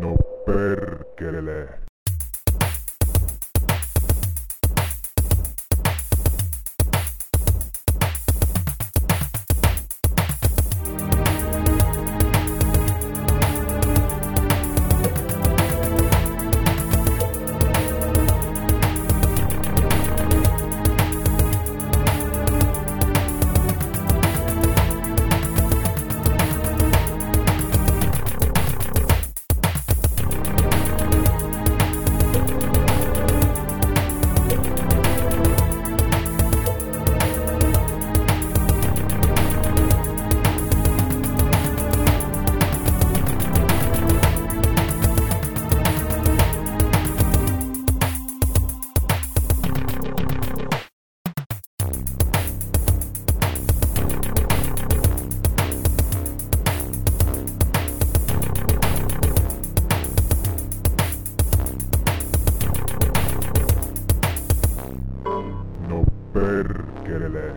No perkele. No perkele.